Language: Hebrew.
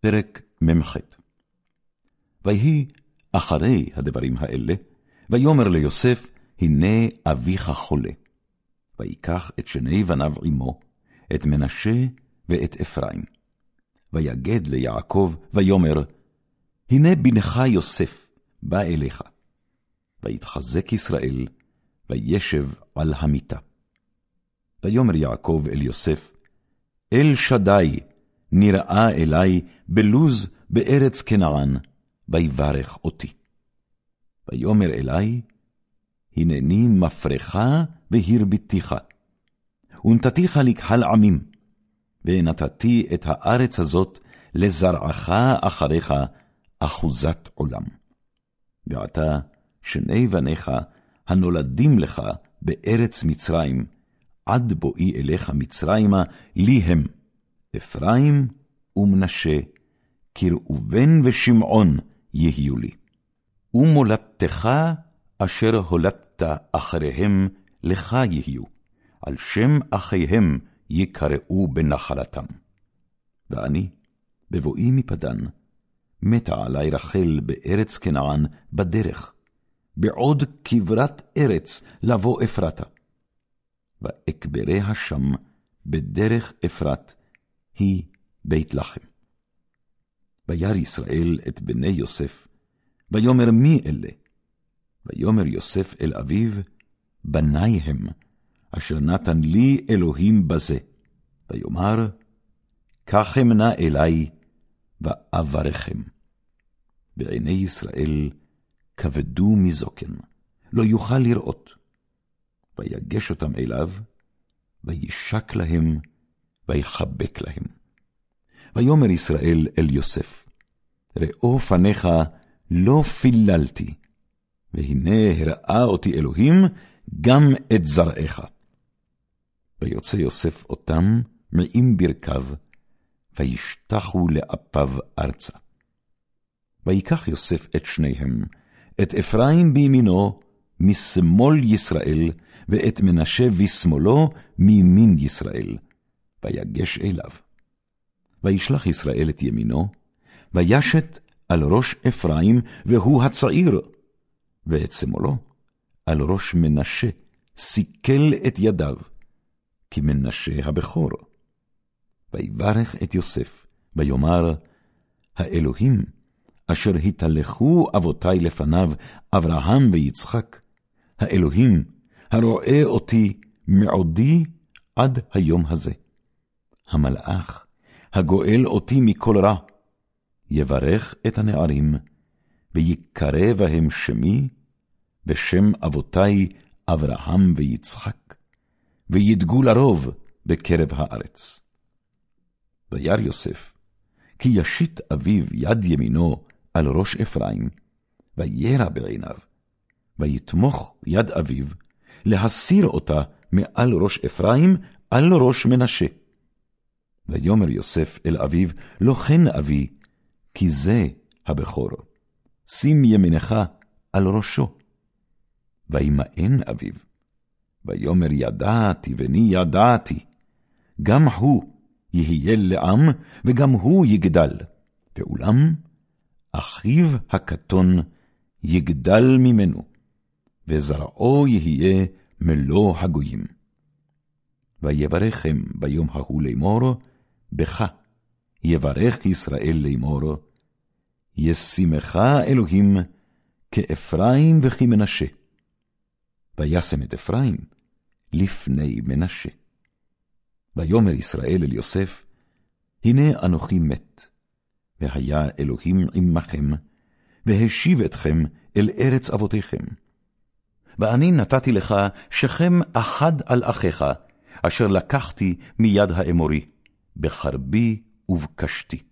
פרק מ"ח ויהי אחרי הדברים האלה, ויאמר ליוסף, הנה אביך חולה. ויקח את שני בניו עמו, את מנשה ואת אפרים. ויגד ליעקב, ויאמר, הנה בנך יוסף בא אליך. ויתחזק ישראל, וישב על המיטה. ויאמר יעקב אל יוסף, אל שדי נראה אלי בלוז בארץ כנען, ויברך אותי. ויאמר אלי, הנני מפרך והרביתיך, ונתתיך לקהל עמים, ונתתי את הארץ הזאת לזרעך אחריך אחוזת עולם. ועתה שני בניך הנולדים לך בארץ מצרים, עד בואי אליך מצרימה, לי הם, אפרים ומנשה, כראובן ושמעון יהיו לי. ומולדתך אשר הולדת אחריהם, לך יהיו, על שם אחיהם יקראו בנחלתם. ואני, בבואי מפדן, מתה עלי רחל בארץ כנען בדרך, בעוד כברת ארץ לבוא אפרתה. ואקבריה שם בדרך אפרת, היא בית לחם. וירא ישראל את בני יוסף, ויאמר מי אלה? ויאמר יוסף אל אביו, בני הם, אשר נתן לי אלוהים בזה. ויאמר, קחם נא אלי, ואברכם. בעיני ישראל כבדו מזוקן, לא יוכל לראות. ויגש אותם אליו, וישק להם, ויחבק להם. ויאמר ישראל אל יוסף, ראו פניך לא פיללתי, והנה הראה אותי אלוהים גם את זרעך. ויוצא יוסף אותם מעם ברכיו, וישתחו לאפיו ארצה. ויקח יוסף את שניהם, את אפרים בימינו, משמאל ישראל, ואת מנשה בשמאלו, מימין ישראל. ויגש אליו. וישלח ישראל את ימינו, וישת על ראש אפרים, והוא הצעיר, ואת שמאלו על ראש מנשה, סיכל את ידיו, כי מנשה הבכור. ויברך את יוסף, ויאמר, האלוהים, אשר התהלכו אבותי לפניו, אברהם ויצחק, האלוהים, הרואה אותי מעודי עד היום הזה. המלאך, הגואל אותי מכל רע, יברך את הנערים, ויקרא בהם שמי, ושם אבותי אברהם ויצחק, וידגו לרוב בקרב הארץ. וירא יוסף, כי ישית אביו יד ימינו על ראש אפרים, וירא בעיניו, ויתמוך יד אביו, להסיר אותה מעל ראש אפרים על ראש מנשה. ויאמר יוסף אל אביו, לא כן אבי, כי זה הבכור. שים ימינך על ראשו. וימאן אביו. ויאמר ידעתי בני ידעתי, גם הוא יהיה לעם, וגם הוא יגדל. ואולם, אחיו הקטון יגדל ממנו, וזרעו יהיה מלוא הגויים. ויברכם ביום ההוא לאמור, בך יברך ישראל לאמור, ישימך אלוהים כאפרים וכמנשה. וישם את אפרים לפני מנשה. ויאמר ישראל אל יוסף, הנה אנוכי מת, והיה אלוהים עמכם, והשיב אתכם אל ארץ אבותיכם. ואני נתתי לך שכם אחד על אחיך, אשר לקחתי מיד האמורי, בחרבי ובקשתי.